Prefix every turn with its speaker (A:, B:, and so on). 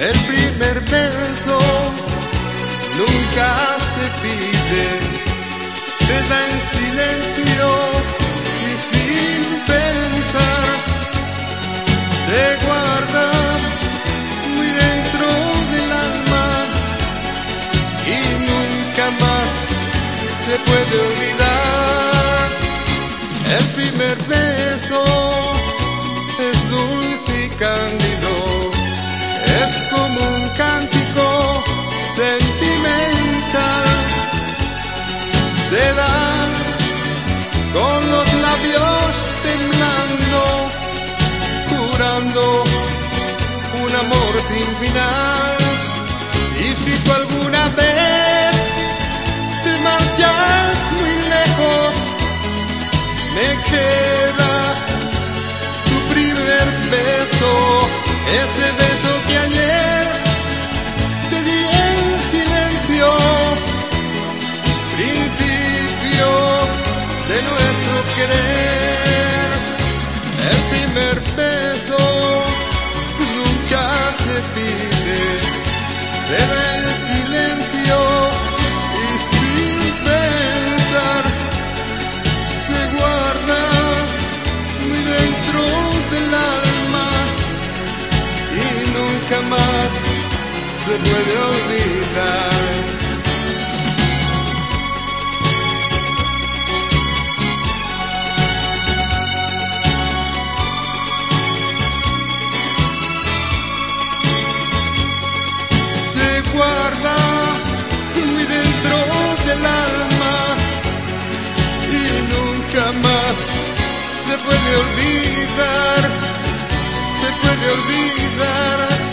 A: El primer beso nunca se pide, se da en silencio y sin pensar, se guarda muy dentro del alma y nunca más se puede olvidar. Con los labios temblando, jurando un amor sin final. Y si tú alguna vez te marchas muy lejos, me queda tu primer beso, ese beso primer beso nunca se pide, se da en silencio y sin pensar se guarda muy dentro del alma y nunca más se puede olvidar. Guarda muy dentro del alma y nunca más se puede olvidar, se puede olvidar.